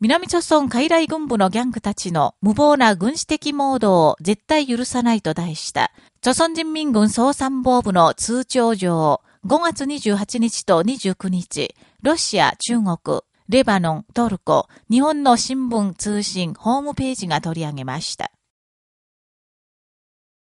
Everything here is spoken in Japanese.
南朝村海来軍部のギャングたちの無謀な軍事的モードを絶対許さないと題した、朝鮮人民軍総参謀部の通帳上、5月28日と29日、ロシア、中国、レバノン、トルコ、日本の新聞通信ホームページが取り上げました。